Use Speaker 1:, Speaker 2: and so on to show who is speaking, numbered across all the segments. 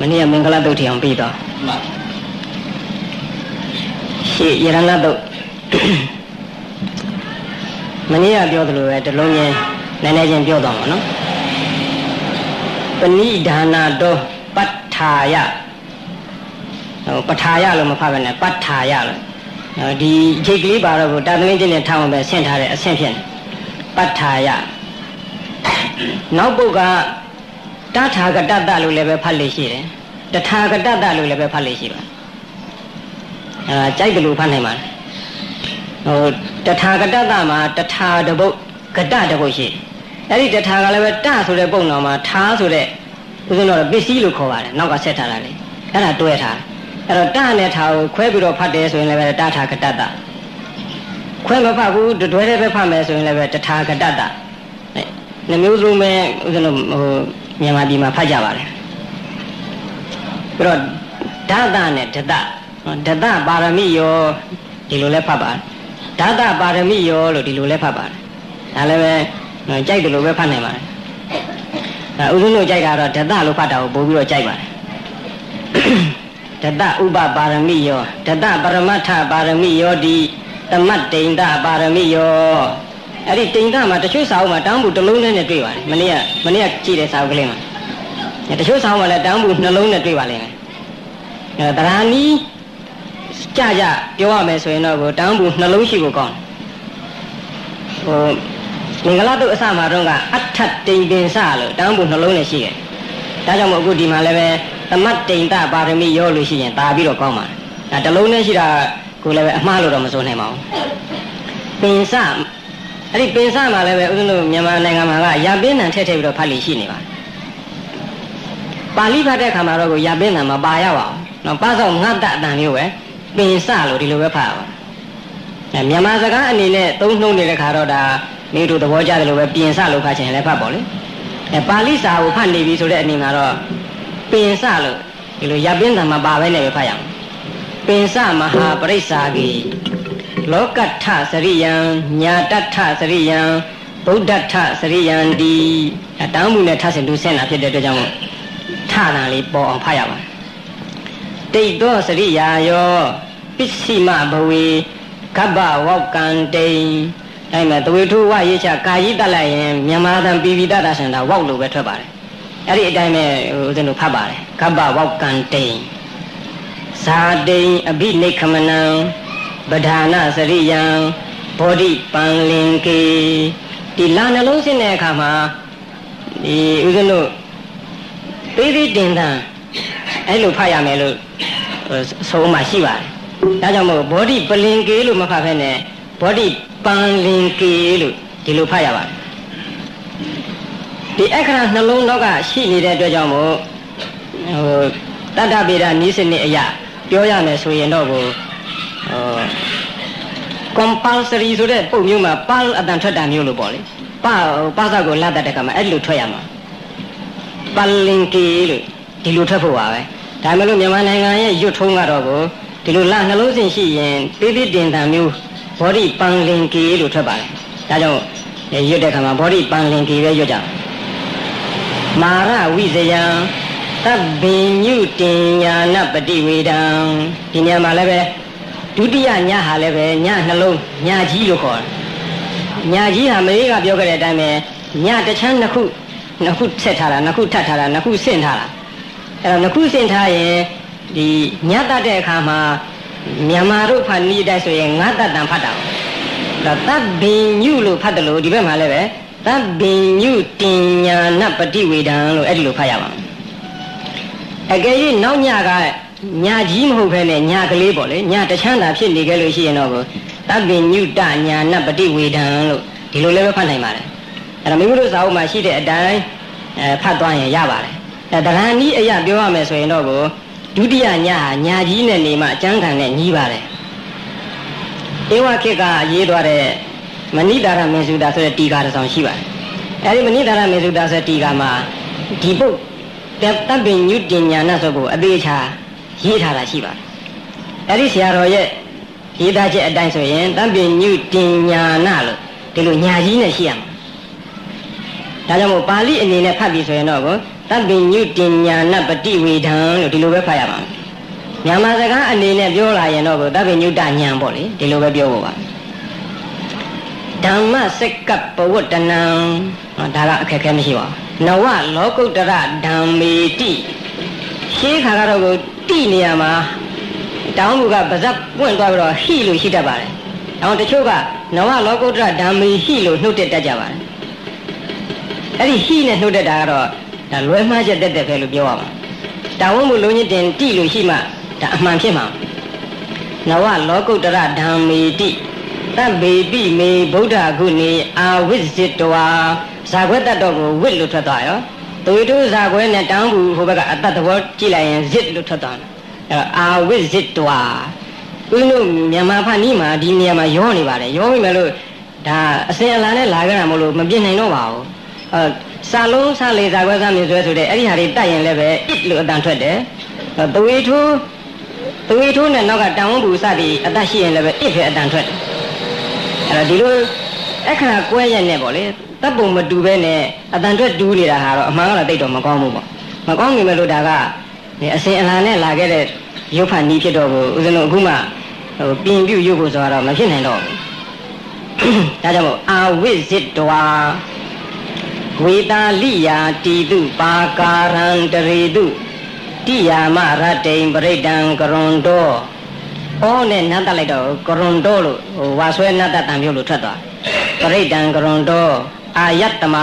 Speaker 1: မနေ့ကမင်္ဂလာတုတ်ထီအောင်ပြီးတော့ရှေ့ယရဏတုတ်မနေ့ကပြောသလိုပဲတလုံးချင်းနည်းနည်းချင်းပြောတော့မှာနော်ပဏိဒါနာတောပဋ္ဌာယဟိုပဋ္ဌာယလို့မဖတ်ဘဲနဲ့ပဋ္ဌာယလို့ဒီခြေကလေးပါတော့ကိုတာသမင်းချင်းနဲ့ထားအောင်ပဲဆင့်ထားတဲ့အဆင့်ဖြစ်နေပဋ္ဌာယနောက်ပုဂ္ဂ တထာဂတတလို့လည်းပဲဖတ်လို့ရှိတယ်တထာဂတတလို့လည်းပဲဖတ်လို့ရှိပါအဲကြိုက်တယ်လို့ဖတ်နိုင်ပါတယ်ဟိုတထာဂတတမှာတထာတပုတ်ဂတတပုတ်ရှိအဲ့ဒီတထာကလည်းပဲတဆိုတဲ့ပုံတော်မှာထားဆိုတဲ့ဦးဇင်းတော်ပစ္စည်းလို့ခေါ်ပါတယ်နောက်ကဆက်ထားတာလေအဲ့ဒါတွဲထားအဲ့တော့တနဲ့ထားကိုခွဲပြီးတော့ဖတ်တယ်ဆိုရင်လည်းပဲတထာဂတတခွဲမဖတ်ဘူးတွဲတဲ့ပဲဖတ်မယ်ဆိုရင်လည်းပဲတထာဂတတနှမျိုးစုံပဲဦးဇင်းတို့ဟို မြန်မာပြည်မှာဖတ်ကြပါတယ်ပြီးတော့ဓာတနဲ့ဒတဒတပါရမီယောဒီလိုလဲဖတ်ပါတယ်ဓာတပါရမီယောလို့ဒီလိုလဲဖတ်ပါတယ်ဒါလည်းပဲကြိုက်တယ်လို့ပဲဖတ်နိုင်ပါတယ်အဲဦးဇင်းတို့ကြိုက်တာတော့ဒတလို့ဖတ်တာကိုပို့ပြီးတော့ကြိုက်ပါတယ်ဒတဥပပါရမီယောဒတပရမတ္ထပါရမီယောဒီတမတ်တိန်တပါရမီယော အဲ့ဒီတိန်တမှာတချို့စာအုပ်မှာတောင်းဘူးတစ်လုံးနဲ့တွေ့ပါတယ်မနေ့ကမနေ့ကကြည့်တဲ့စာအုပ်ကလေးမှာတချို့စာအုပ်မှာလည်းတောင်းဘူးနှလုံးနဲ့တွေ့ပါလိမ့်မယ်အဲတရာနီးကြကြပြောရမယ်ဆိုရင်တော့တောင်းဘူးနှလုံးရှိဖို့ကောင်းဟိုမင်္ဂလာတုတ်အစမှာတော့ကအထတ်တိန်ပင်စလို့တောင်းဘူးနှလုံးနဲ့ရှိတယ်ဒါကြောင့်မို့အခုဒီမှာလည်းပဲသမတ်တိန်တပါရမီရောလို့ရှိရင်ဒါပြီးတော့ကောင်းပါတယ်ဒါတလုံးနဲ့ရှိတာကိုလည်းပဲအမှားလို့တော့မဆိုနိုင်ပါဘူးပင်စ အဲ့ဒီပင်စမှာလည်းပဲဥစဉ်တို့မြန်မာနိုင်ငံမှာကရာပင်းနံထည့်ထည့်ပြီးတော့ဖတ်လိရှိနေပါပါဠိဖတ်တဲ့ခါမှာတော့ကိုရာပင်းနံမပါရပါဘူးနော်ပါဆောင်ငတ်တအတန်မျိုးပဲပင်စလို့ဒီလိုပဲဖတ်ရပါအဲမြန်မာစကားအနေနဲ့သုံးနှုံးနေတဲ့ခါတော့ဒါမိတို့သဘောကျတယ်လို့ပဲပြင်စလို့ဖတ်ချင်လည်းဖတ်ပါလေအဲပါဠိစာကိုဖတ်နေပြီဆိုတဲ့အနေမှာတော့ပင်စလို့ဒီလိုရပ်ပင်းသံမှာပါပဲနဲ့ပဲဖတ်ရအောင်ပင်စမဟာပရိစ္ဆာဂီ လောကထစရိယံညာတထစရိယံဗုဒ္ဓထစရိယံဒီတောင်းမှုနဲ့ထဆင်တူဆင်းတာဖြစ်တဲ့အတွက်ကြောင့်ထတာလေးပေါ်အောင်ဖတ်ရပါတိတ်သောစရိယာယောပစ္စည်းမဘဝေကဗ္ဗဝောက်ကံတိန်အဲ့မဲ့တဝေထုဝရေးချကာကြီးတက်လိုက်ရင်မြန်မာတန်ပြည်ပြည်တတာဆန်တာဝေါက်လို့ပဲထွက်ပါတယ်အဲ့ဒီအတိုင်းပဲဦးဇင်းတို့ဖတ်ပါတယ်ကဗ္ဗဝောက်ကံတိန်ဇာတိန်အဘိနိခမနံ ပဓာနာစရိယံဘောဓိပံလင်ကေဒီလာနှလုံးစဉ်တဲ့အခါမှာဒီဦးဇင်းတို့သေးသေးတင်တန်အဲ့လိုဖတ်ရမယ်လို့ဆုံးမှရှိပါတယ်ဒါကြောင့်မို့ဘောဓိပလင်ကေလို့မဖတ်ဖဲနဲ့ဘောဓိပန်လင်ကေလို့ဒီလိုဖတ်ရပါတယ်ဒီအခရာနှလုံးတော့ကရှိနေတဲ့အတွက်ကြောင့်မို့ဟိုတတ္တဗေဒနိစနစ်အရာပြောရမယ်ဆိုရင်တော့ကိုဟို compulsory ဆိုတဲ့ပုံမျိုးမှာပါအတန်ထွက်တာမျိုးလို့ပေါ့လေပါပါစကိုလတ်တဲ့ကမှာအဲ့လိုထွက်ရမှာပလင်ကေလို့ဒီလိုထွက်ဖို့ပါပဲဒါမှမဟုတ်မြန်မာနိုင်ငံရဲ့ရွတ်ထုံးကတော့ကိုဒီလိုလနှလုံးစင်ရှိရင်သေးသေးတင်တန်မျိုးဘောဓိပန်လင်ကေလို့ထွက်ပါတယ်ဒါကြောင့်ရွတ်တဲ့ခါမှာဘောဓိပန်လင်ကေပဲရွတ်ကြမာရဝိဇယံသဗ္ဗညုတင်ညာနပတိဝေဒံဒီနေရာမှာလည်းပဲ ဒုတိယညဟာလည်းပဲညနှလုံးညကြီးလို့ခေါ်တယ်ညကြီးဟာမလေးကပြောခဲ့တဲ့အတိုင်းပဲညတချမ်းနှစ်ခုနှစ်ခုဆက်ထားတာနှစ်ခုထပ်ထားတာနှစ်ခုဆင့်ထားတာအဲ့တော့နှစ်ခုဆင့်ထားရင်ဒီညတတ်တဲ့အခါမှာမြန်မာတို့ဖတ်နည်းတိုက်ဆိုရင်ငါတတ်တန်ဖတ်တာဒါသဗ္ဗညုလို့ဖတ်တယ်လို့ဒီဘက်မှာလည်းပဲသဗ္ဗညုတင်ညာနပတိဝေဒံလို့အဲ့ဒီလိုဖတ်ရပါမယ်အကယ်၍နောက်ညက ညာကြီးမဟုတ်ခဲနဲ့ညာကလေးပေါ့လေညာတချမ်းသာဖြစ်နေခဲ့လို့ရှိရင်တော့ကိုသဗ္ဗညုတညာနပတိဝေဒံလို့ဒီလိုလည်းပဲဖတ်နိုင်ပါတယ်အဲ့တော့မိမိတို့စာအုပ်မှာရှိတဲ့အတိုင်းအဲဖတ်သွားရင်ရပါတယ်အဲတရဏီအရာပြောရမယ်ဆိုရင်တော့ကိုဒုတိယညဟာညာကြီးနဲ့နေမှအကျမ်းခံနဲ့ညီးပါတယ်ဧဝခေတ်ကရေးသွားတဲ့မဏိတာရမေစုတာဆိုတဲ့တီကာတစ်ဆောင်ရှိပါတယ်အဲဒီမဏိတာရမေစုတာဆိုတဲ့တီကာမှာဒီပုတ်တပ်ပင်ညုတင်ညာနာဆိုကိုအသေးချာ ရေးထားတာရှိပါတယ်အဲ့ဒီဆရာတော်ရဲ့ရေးသားချက်အတိုင်းဆိုရင်တပ်ပင်ညုတင်ညာနာလို့ဒီလိုညာကြီးနဲ့ရှိရမှာဒါကြောင့်မို့ပါဠိအနေနဲ့ဖတ်ပြီးဆိုရင်တော့ကိုတပ္ပိညုတင်ညာနပတိဝေဒံလို့ဒီလိုပဲဖတ်ရပါမယ်မြန်မာစကားအနေနဲ့ပြောလာရင်တော့တပ္ပိညုတညာပေါ့လေဒီလိုပဲပြောဖို့ပါဓမ္မစက္ကပဝတ္တနံဒါကအခက်ခဲမရှိပါဘူးနဝလောကုတ္တရဓမ္မေတိ ရှေးခါကတော့ကိုတိနေရမှာတောင်းလူကပါဇက်ပွင့်သွားပြီးတော့ဟိလို့ရှိတတ်ပါတယ်။အောင်တချို့ကနဝလောကုတ္တရဓမ္မေဟိလို့နှုတ်တက်တတ်ကြပါတယ်။အဲ့ဒီဟိနဲ့နှုတ်တက်တာကတော့ဒါလွဲမှားချက်တက်တက်ပဲလို့ပြောရမှာ။တာဝန်မှုလုံးချင်းတင်တိလို့ရှိမှဒါအမှန်ဖြစ်မှာ။နဝလောကုတ္တရဓမ္မေတိတဗ္ဗေပိမေဗုဒ္ဓဂုဏေအာဝိဇ္ဇတဝါဇာခွဲတတ်တော့ကိုဝစ်လို့ထွက်သွားရော သူတို့ဇာခွဲနဲ့တောင်းဘူးဟိုဘက်ကအတ္တသဘောကြည့်လိုက်ရင်ဇစ်လို့ထွက်သွားတယ်အဲအာဝိဇစ်တဝါဦးတို့မြန်မာဖတ်နီးမှာဒီနေရာမှာရောနေပါတယ်ရောပြီမဲ့လို့ဒါအစင်အလာနဲ့လာကြတာမလို့မပြစ်နိုင်တော့ပါဘူးအဲစာလုံးစာလေဇာခွဲစာမြင်ဆွဲဆိုတဲ့အဲ့ဒီဟာတွေတတ်ရင်လည်းပဲ it လို့အတန်ထွက်တယ်သွေးထိုးသွေးထိုးနဲ့နောက်ကတန်ဝန်းဘူးစသည်အတတ်ရှိရင်လည်းပဲ it ပဲအတန်ထွက်တယ်အဲ့တော့ဒီလို အခါကွဲရက်နဲ့ပေါ့လေတပ်ပုံမတူပဲနဲ့အတန်ထွက်တူးနေတာဟာတော့အမှန်ကတော့တိတ်တော့မကောင်းဘူးပေါ့မကောင်းပြီမဲ့လို့ဒါကအစင်အလာနဲ့လာခဲ့တဲ့ရုပ်ဖတ်နီးဖြစ်တော့ဘူးဦးဇင်းတို့အခုမှဟိုပြင်ပြုရုပ်ကိုဆိုတော့မဖြစ်နိုင်တော့ဘူးဒါကြောင့်မို့အာဝိဇစ်တဝါဝေတာလိယာတီတုပါကာရံတရေတုတိယာမရတိန်ပရိဒံကရွန်တောဩနဲ့နတ်တက်လိုက်တော့ကရွန်တောလို့ဟိုဝါဆွဲနတ်တက်တံပြုတ်လို့ထွက်သွားပ ရိဒံကရွန်တောအာယတ္တမ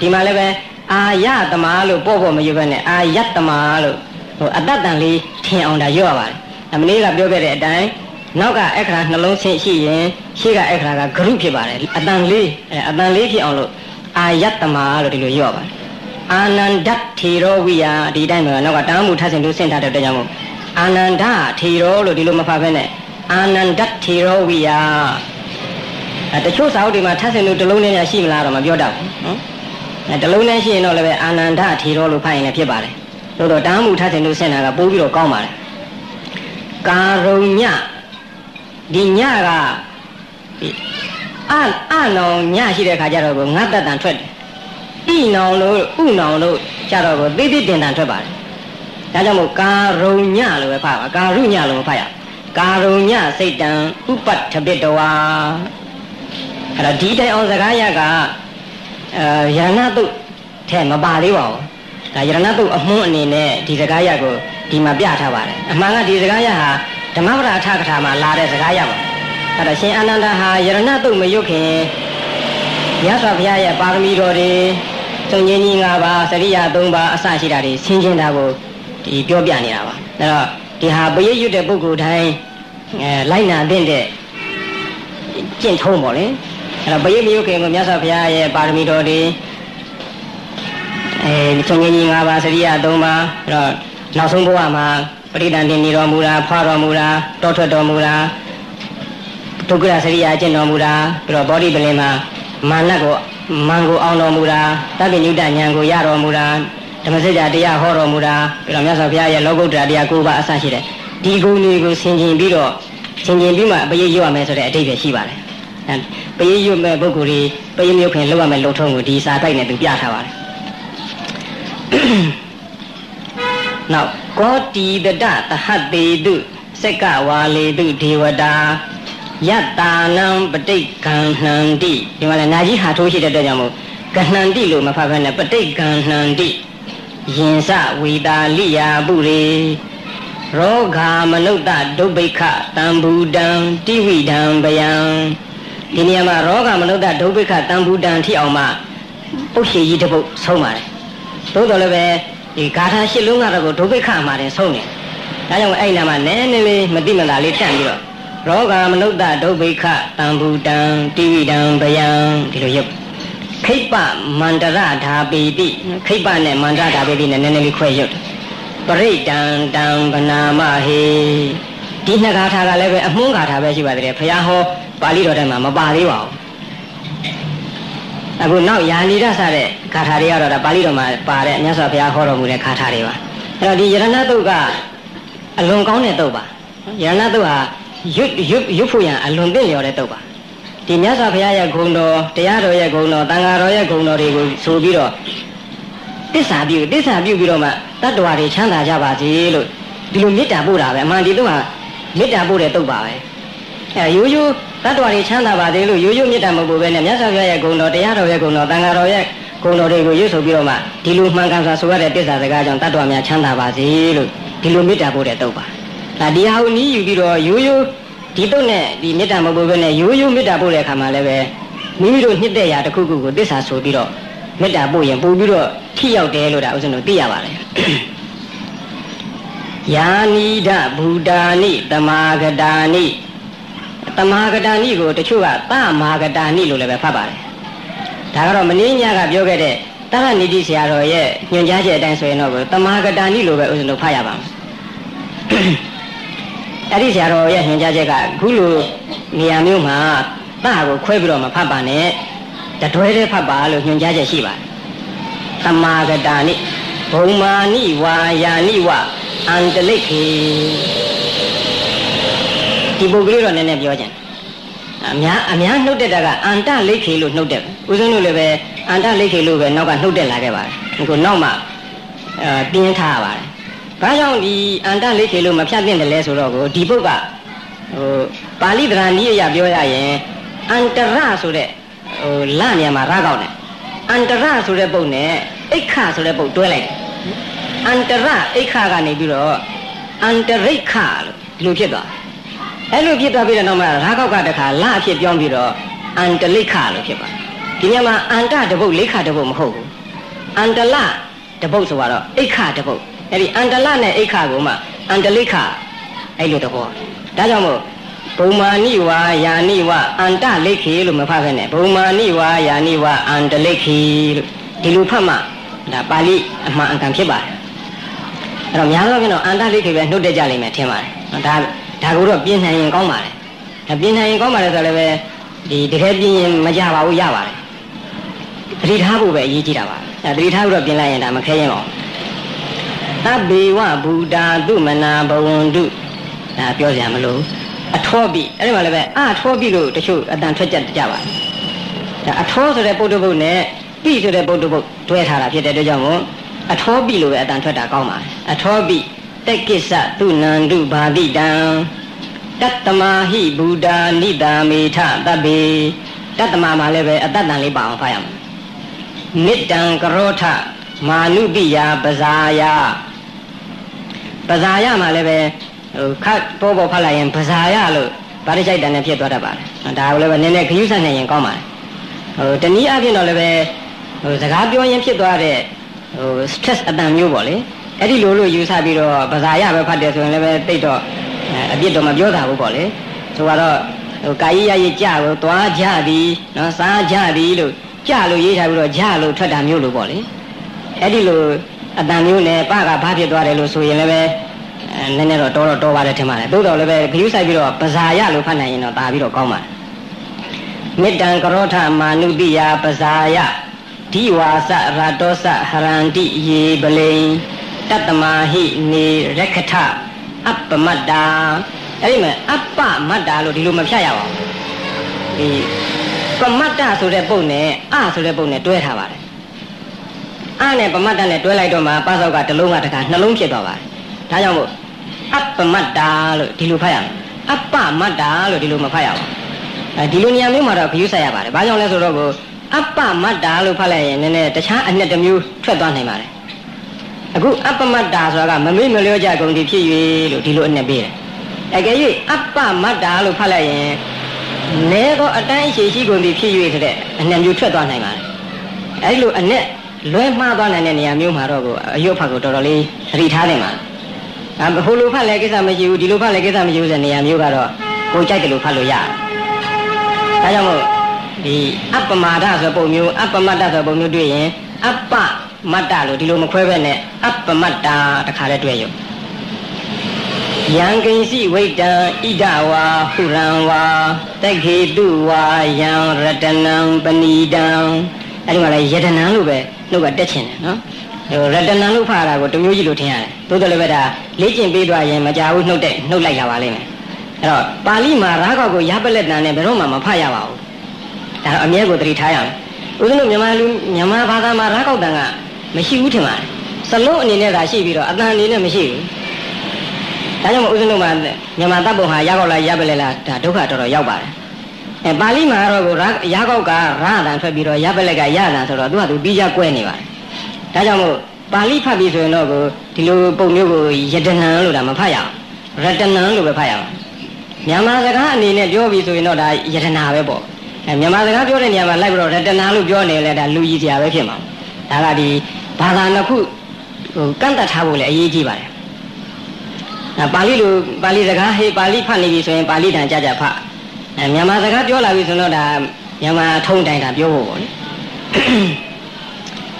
Speaker 1: ဒီမှာလည်းပဲအာယတမလို့ပို့ဖို့မယူပဲနဲ့အာယတ္တမလို့ဟိုအတ္တတန်လေးထင်အောင်ဒါရွတ်ရပါတယ်အမလေးကပြောခဲ့တဲ့အတိုင်းနောက်ကအခရာနှလုံးဆင်းရှိရင်ရှေ့ကအခရာကဂရုဖြစ်ပါတယ်အတန်လေးအဲအတန်လေးဖြစ်အောင်လို့အာယတ္တမလို့ဒီလိုရွတ်ပါတယ်အာနန္ဒထေရောဝိယဒီတိုင်းမှာနောက်ကတန်းမှုထပ်ဆင်လို့ဆင့်ထားတဲ့တရားမို့အာနန္ဒထေရောလို့ဒီလိုမဖတ်ဘဲနဲ့အာနန္ဒထေရောဝိယအဲ တချို့စာအုပ်တွေမှာထပ်ဆင်လို့တလုံးနဲ့ရှိမလားတော့မပြောတတ်ဘူးနော်အဲတလုံးနဲ့ရှိရင်တော့လည်းပဲအာနန္ဒထေရောလို့ဖတ်ရင်လည်းဖြစ်ပါတယ်တို့တော့တန်းမှုထပ်ဆင်လို့ဆင့်တာကပိုးပြီးတော့ကောင်းပါတယ်ကာရုံညဒီညကဒီအအနောင်ညရှိတဲ့ခါကျတော့ကိုငတ်တတန်ထွက်တယ်ဣနောင်လို့ဥနောင်လို့ကြတော့ကိုသိသိတင်တန်ထွက်ပါတယ်ဒါကြောင့်မို့ကာရုံညလို့ပဲဖတ်ပါကာရုညလို့မဖတ်ရကာရုံညစိတ်တံဥပတ္ထပိတဝါ အဲ့တော့ဒီတိုင်အောင်စကားရကအဲယရဏတုထဲမပါသေးပါဘူးဒါယရဏတုအမွှန်းအနေနဲ့ဒီစကားရကိုဒီမှာပြထားပါတယ်အမှန်ကဒီစကားရဟာဓမ္မပဒထကထာမှာလာတဲ့စကားရပါအဲ့တော့ရှင်အာနန္ဒဟာယရဏတုမရွတ်ခင်မြတ်စွာဘုရားရဲ့ပါရမီတော်တွေသုံးခြင်းကြီး၅ပါးစရိယာ၃ပါးအစရှိတာတွေဆင်းခြင်းတာကိုဒီပြောပြနေတာပါအဲ့တော့ဒီဟာပရိရွတ်တဲ့ပုဂ္ဂိုလ်တိုင်းအဲလိုက်နာတဲ့ကျင့်ထုံးပေါ့လေ အဲ့တော့ပရိမယုခင်ကိုမြတ်စွာဘုရားရဲ့ပါရမီတော်တွေအဲသုံးခြင်းကြီး၅ပါးစရိယာ၃ပါးအဲ့တော့နောက်ဆုံးဘဝမှာပရိဒံတင်နေတော်မူတာဖွာတော်မူတာတောထွက်တော်မူတာဒုက္ခရစရိယာကျင့်တော်မူတာပြီးတော့ဘောဓိပလင်မှာမာနကိုမန်ကိုအောင်တော်မူတာတပ္ပိညုတဉာဏ်ကိုရတော်မူတာဓမ္မစကြာတရားဟောတော်မူတာပြီးတော့မြတ်စွာဘုရားရဲ့လောကုတ္တရာတရား၉ပါးအစရှိတဲ့ဒီဂုဏ်တွေကိုဆင်ခြင်ပြီးတော့ဆင်ခြင်ပြီးမှပရိရွတ်ရမယ်ဆိုတဲ့အဓိပ္ပာယ်ရှိပါတယ်အဲ ပရိရွတ်မဲ့ပုဂ္ဂိုလ်တွေပရိမြုပ်ခင်လောက်ရမယ်လုံထုံးကိုဒီစာတိုက်နဲ့သူပြထားပါတယ်နောက်ကောတိတတသဟတေတုစက္ကဝါလေတုဒေဝတာယတ္တာနံပဋိက္ခဏံတိဒီမှာလည်းနာကြီးဟာထိုးရှိတဲ့အတွက်ကြောင့်မို့ကဏ္ဍတိလို့မဖတ်ဘဲနဲ့ပဋိက္ခဏံတိယင်စဝေတာလိယာပုရေရောဂာမနုဿဒုဗ္ဗိခတံဘူတံတိဝိဒံဗယံ ဒီနေရာမှာရောဂာမနုဿဒုဗ္ဗိခတံဘူတံထိအောင်မှပုတ်ရှိကြီးတစ်ပုတ်ဆုံးပါတယ်သို့တော်လည်းပဲဒီဂါထာရှစ်လုံးကတော့ကိုဒုဗ္ဗိခမှာတင်ဆုံးတယ်ဒါကြောင့်အဲ့နာမှာနည်းနည်းလေးမတိမလာလေးတန့်ပြီးတော့ရောဂာမနုဿဒုဗ္ဗိခတံဘူတံတိဝိဒံဗယံဒီလိုရုပ်ခိပ္ပမန္တရဓာပိတိခိပ္ပနဲ့မန္တရဓာပိတိနဲ့နည်းနည်းလေးခွဲရုပ်ပရိဒံတံဗနာမဟေဒီနှစ်ဂါထာကလည်းပဲအမွှန်းဂါထာပဲရှိပါသေးတယ်ဘုရားဟော ပါဠိတော်ထဲမှာမပါသေးပါဘူးအခုနောက်ယာနိရစတဲ့ဂါထာတွေကတော့ဒါပါဠိတော်မှာပါတဲ့မြတ်စွာဘုရားဟောတော်မူတဲ့ဂါထာတွေပါအဲ့တော့ဒီယရဏတုတ်ကအလွန်ကောင်းတဲ့တုတ်ပါယရဏတုတ်ဟာရွတ်ရွတ်ရွတ်ဖို့ရန်အလွန်သင့်လျော်တဲ့တုတ်ပါဒီမြတ်စွာဘုရားရဲ့ဂုဏ်တော်တရားတော်ရဲ့ဂုဏ်တော်တန်ဃာတော်ရဲ့ဂုဏ်တော်တွေကိုဆိုပြီးတော့တတစ္ဆာပြုတစ္ဆာပြုပြီးတော့မှတတ္တဝါတွေချမ်းသာကြပါစေလို့ဒီလိုမေတ္တာပို့တာပဲအမှန်ဒီတော့မေတ္တာပို့တဲ့တုတ်ပါပဲ အဲရိုးရိုးတတ္တဝါတွေချမ်းသာပါစေလို့ရိုးရိုးမေတ္တာမပို့ပဲနဲ့မြတ်စွာဘုရားရဲ့ဂုဏ်တော်တရားတော်ရဲ့ဂုဏ်တော်တန်ခါတော်ရဲ့ဂုဏ်တော်တွေကိုရွတ်ဆိုပြီးတော့မှဒီလိုမှန်ကန်စွာဆိုရတဲ့တစ္ဆာစကားကြောင့်တတ္တဝါများချမ်းသာပါစေလို့ဒီလိုမေတ္တာပို့တဲ့တုတ်ပါဒါဒီဟာကိုနီးယူပြီးတော့ရိုးရိုးဒီတုတ်နဲ့ဒီမေတ္တာမပို့ပဲနဲ့ရိုးရိုးမေတ္တာပို့တဲ့အခါမှာလည်းပဲမိမိတို့နှစ်တဲ့ရာတစ်ခုခုကိုတစ္ဆာဆိုပြီးတော့မေတ္တာပို့ရင်ပို့ပြီးတော့ထိရောက်တယ်လို့ဒါဥစဉ်တို့သိရပါတယ်ယာနိဒဘူတာနိတမာဂတာနိ တမာဂတာနိကိုတချို့ကသမာဂတာနိလို့လည်းပဲဖတ်ပါတယ်ဒါကတော့မင်းညကပြောခဲ့တဲ့တရဏိတိဆရာတော်ရဲ့ညွှန်ကြားချက်အတိုင်းဆိုရင်တော့တမာဂတာနိလို့ပဲဥစဉ်တို့ဖတ်ရပါမယ်အဲ့ဒီဆရာတော်ရဲ့ညွှန်ကြားချက်ကခုလိုနေရာမျိုးမှာသကိုခွဲပြီးတော့မဖတ်ပါနဲ့တတွဲတဲ့ဖတ်ပါလို့ညွှန်ကြားချက်ရှိပါတယ်တမာဂတာနိဘုံမာနိဝါယာနိဝအန္တလိခေ ဒီပုဂ္ဂိုလ်တော့နည်းနည်းပြောကြတယ်အများအများနှုတ်တက်တာကအန္တလိခေလို့နှုတ်တက်ဦးဇင်းတို့လည်းပဲအန္တလိခေလို့ပဲနောက်ကနှုတ်တက်လာခဲ့ပါတယ်အခုနောက်မှအဲပြင်းထားရပါတယ်ဘာကြောင့်ဒီအန္တလိခေလို့မဖြတ်သင့်တယ်လဲဆိုတော့ကိုဒီပုဂ္ဂဟိုပါဠိတရားနည်းအရပြောရရင်အန္တရဆိုတဲ့ဟိုလနေရာမှာရကောက်တယ်အန္တရဆိုတဲ့ပုဂ္ဂနဲ့အိခဆိုတဲ့ပုဂ္တွဲလိုက်တယ်အန္တရအိခကနေပြီးတော့အန္တရိခလို့ဒီလိုဖြစ်သွား အဲ့လိုဖြစ်သွားပြီးတော့နောက်မှရာကောက်ကတခါလအဖြစ်ပြောင်းပြီးတော့အန္တလိခလို့ဖြစ်ပါဒီညမှာအန္တတပုတ်လိခတပုတ်မဟုတ်ဘူးအန္တလတပုတ်ဆိုတော့အိခတပုတ်အဲ့ဒီအန္တလနဲ့အိခကိုမှအန္တလိခအဲ့လိုတဘောဒါကြောင့်မို့ဘုံမာနိဝါယာနိဝအန္တလိခေလို့မဖတ်ခဲ့နဲ့ဘုံမာနိဝါယာနိဝအန္တလိခေလို့ဒီလိုဖတ်မှဒါပါဠိအမှန်အကန်ဖြစ်ပါတယ်အဲ့တော့များသောအားဖြင့်တော့အန္တလိခေပဲနှုတ်တက်ကြလိမ့်မယ်ထင်ပါတယ်ဒါ ဒါကိုတော့ပြင်နိုင်ရင်ကောင်းပါတယ်ဒါပြင်နိုင်ရင်ကောင်းပါတယ်ဆိုတော့လည်းပဲဒီတကယ်ပြင်ရင်မကြပါဘူးရပါတယ်သတိထားဖို့ပဲအရေးကြီးတာပါအဲသတိထားပြီးတော့ပြင်လိုက်ရင်ဒါမခဲရင်ပါသဗ္ဗေဝဘူတာသူမနာဘဝန္တုဒါပြောစရာမလိုအထောပိအဲ့ဒီမှာလည်းပဲအထောပိလို့တချို့အတန်ထွက်ကြကြပါတယ်ဒါအထောဆိုတဲ့ပုဒ္ဓဘုတ်နဲ့ပိဆိုတဲ့ပုဒ္ဓဘုတ်တွဲထားတာဖြစ်တဲ့အတွက်ကြောင့်မို့အထောပိလို့ပဲအတန်ထွက်တာကောင်းပါတယ်အထောပိ တက်ကိစ္စသူနန္တုဘာတိတံတတ္တမဟိဘူတာနိတာမေထတဗ္ဗေတတ္တမမှာလည်းပဲအတ္တတန်လေးပါအောင်ဖတ်ရမယ်မေတ္တံကရောထမာနုပိယပဇာယပဇာယမှာလည်းပဲဟိုခတ်ပေါ်ပေါ်ဖတ်လိုက်ရင်ပဇာယလို့ဗာရိချိုက်တန်နဲ့ဖြစ်သွားတတ်ပါတယ်ဒါကလည်းပဲနည်းနည်းခရုဆက်နေရင်ကောင်းပါတယ်ဟိုတနည်းအားဖြင့်တော့လည်းပဲဟိုစကားပြောရင်ဖြစ်သွားတဲ့ဟို stress အတန်မျိုးပေါ့လေ အဲ့ဒီလိုလို့ယူဆပြီးတော့ပဇာယပဲဖတ်တယ်ဆိုရင်လည်းပဲတိတ်တော့အပြစ်တော့မပြောတာဘူးပေါ့လေဆိုတော့ဟိုကာယရရကြကိုသွားကြသည်နော်စားကြသည်လို့ကြလို့ရေးထားပြီးတော့ကြလို့ထွက်တာမျိုးလို့ပေါ့လေအဲ့ဒီလိုအတန်မျိုးနဲ့ပကဘာဖြစ်သွားတယ်လို့ဆိုရင်လည်းပဲနည်းနည်းတော့တော်တော့တော်ပါတယ်ထင်ပါတယ်သို့တော်လည်းပဲဂရုစိုက်ပြီးတော့ပဇာယလို့ဖတ်နိုင်ရင်တော့ဒါပြီးတော့ကောင်းပါတယ်မေတ္တံကရောထမာနုတိယပဇာယဒီဝါစရတောစဟရန္တိယေပလိန် တတ္တမဟိနေရခထအပ္ပမတ္တာအဲ့ဒီမှာအပ္ပမတ္တာလို့ဒီလိုမဖြတ်ရပါဘူးဒီပမတ္တဆိုတဲ့ပုံနဲ့အဆိုတဲ့ပုံနဲ့တွဲထားပါတယ်အနဲ့ပမတ္တနဲ့တွဲလိုက်တော့မှပသောက်ကတစ်လုံးကတခါနှလုံးဖြစ်သွားပါတယ်ဒါကြောင့်မို့အပ္ပမတ္တာလို့ဒီလိုဖတ်ရမယ်အပ္ပမတ္တာလို့ဒီလိုမဖတ်ရဘူးအဲဒီလိုနေရာမျိုးမှာတော့ဂရုစိုက်ရပါတယ်ဘာကြောင့်လဲဆိုတော့ကိုအပ္ပမတ္တာလို့ဖတ်လိုက်ရင်နည်းနည်းတခြားအနှစ်တစ်မျိုးထွက်သွားနိုင်ပါတယ် အခုအပ္ပမတ္တာဆိုတာကမမေ့မလျော့ကြကုန်ဒီဖြစ်၍လို့ဒီလိုအနှစ်ပေးတယ်အကယ်၍အပ္ပမတ္တာလို့ဖတ်လိုက်ရင်နဲတော့အတိုင်းရှိရှိကုန်ဒီဖြစ်၍ဆိုတဲ့အနှစ်မျိုးထွက်သွားနိုင်ပါတယ်အဲဒီလိုအနှစ်လွဲမှားသွားနိုင်တဲ့နေရာမျိုးမှာတော့ကိုအယုတ်ဖတ်ကိုတော်တော်လေးသတိထားနိုင်ပါအဟိုလိုဖတ်လဲကိစ္စမရှိဘူးဒီလိုဖတ်လဲကိစ္စမရှိဘူးဆိုတဲ့နေရာမျိုးကတော့ကိုကြိုက်တယ်လို့ဖတ်လို့ရတယ်ဒါကြောင့်မို့ဒီအပ္ပမာဒဆိုပုံမျိုးအပ္ပမတ္တဆိုပုံမျိုးတွေ့ရင်အပ္ပ မတ္တလို့ဒီလိုမခွဲဘဲနဲ့အပ္ပမတ္တာတခါလဲတွေ့ရုံယံကိဉ္စီဝိတံဣဒဝါဟုရံဝါတက်ခေတုဝါယံရတနံပဏိတံအဲဒီမှာလဲယတနံလို့ပဲနှုတ်ကတက်ချင်တယ်နော်ဟိုရတနံလို့ဖာတာကိုတမျိုးကြီးလို့ထင်ရတယ်သို့တော်လည်းပဲဒါလေ့ကျင့်ပေးသွားရင်မကြဘူးနှုတ်တဲ့နှုတ်လိုက်ရပါလိမ့်မယ်အဲ့တော့ပါဠိမှာရာဂောက်ကိုရပလက်တန်နဲ့ဘယ်တော့မှမဖတ်ရပါဘူးဒါတော့အမြဲကိုသတိထားရမယ်ဦးဇင်းတို့မြန်မာလူမြန်မာဘာသာမှာရာဂောက်တန်က မရှိဘူးထင်ပါတယ်စလုံးအနေနဲ့သာရှိပြီးတော့အတန်အနေနဲ့မရှိဘူးဒါကြောင့်မို့ဥစဉ်တို့မှာမြန်မာတပ်ပုံဟာရောက်လာရပလဲလားဒါဒုက္ခတော်တော်ရောက်ပါတယ်အဲပါဠိမှာတော့ကိုရာကောက်ကရအတန်ထွက်ပြီးတော့ရပလက်ကရအတန်ဆိုတော့သူကသူပြီးကြကွဲနေပါတယ်ဒါကြောင့်မို့ပါဠိဖတ်ပြီးဆိုရင်တော့ကိုဒီလိုပုံမျိုးကိုယတနံလို့ဒါမဖတ်ရအောင်ရတနံလို့ပဲဖတ်ရအောင်မြန်မာစကားအနေနဲ့ပြောပြီးဆိုရင်တော့ဒါယတနာပဲပေါ့အဲမြန်မာစကားပြောတဲ့နေရာမှာလိုက်ပြီးတော့ရတနာလို့ပြောနေလဲဒါလူကြီးစရာပဲဖြစ်မှာဒါကဒီ ဘာသာနှစ်ခုဟိုကန့်တတ်ထားဖို့လည်းအရေးကြီးပါတယ်အဲပါဠိလိုပါဠိစကားဟေးပါဠိဖတ်နေပြီဆိုရင်ပါဠိတန်ကြကြဖတ်အဲမြန်မာစကားပြောလာပြီဆိုတော့ဒါမြန်မာထုံးတိုင်းတာပြောဖို့ပေါ့လေ